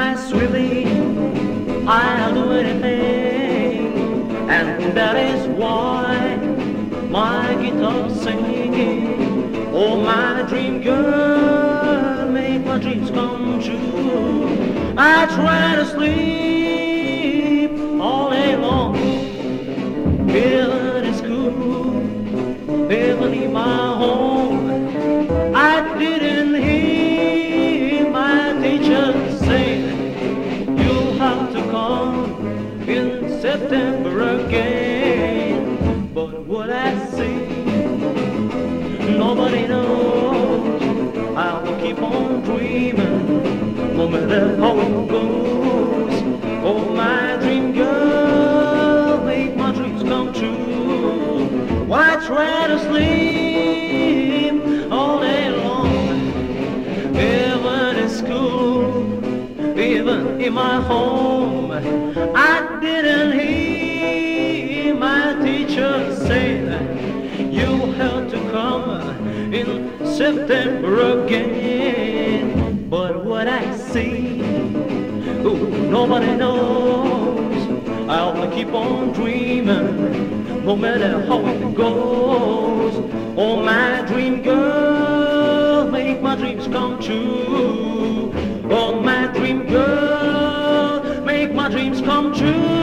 My sweetie, I'll do anything, and that is why my guitar's singing. Oh, my dream girl, make my dreams come true. I try to sleep September again. But what I see, nobody knows. I'll keep on dreaming, no matter how it goes. Oh, my dream girl, make my dreams come true. Why try to sleep all day long? Even in school, even in my home, September again. But what I see, ooh, nobody knows. I'll keep on dreaming, no matter how it goes. Oh, my dream girl, make my dreams come true. Oh, my dream girl, make my dreams come true.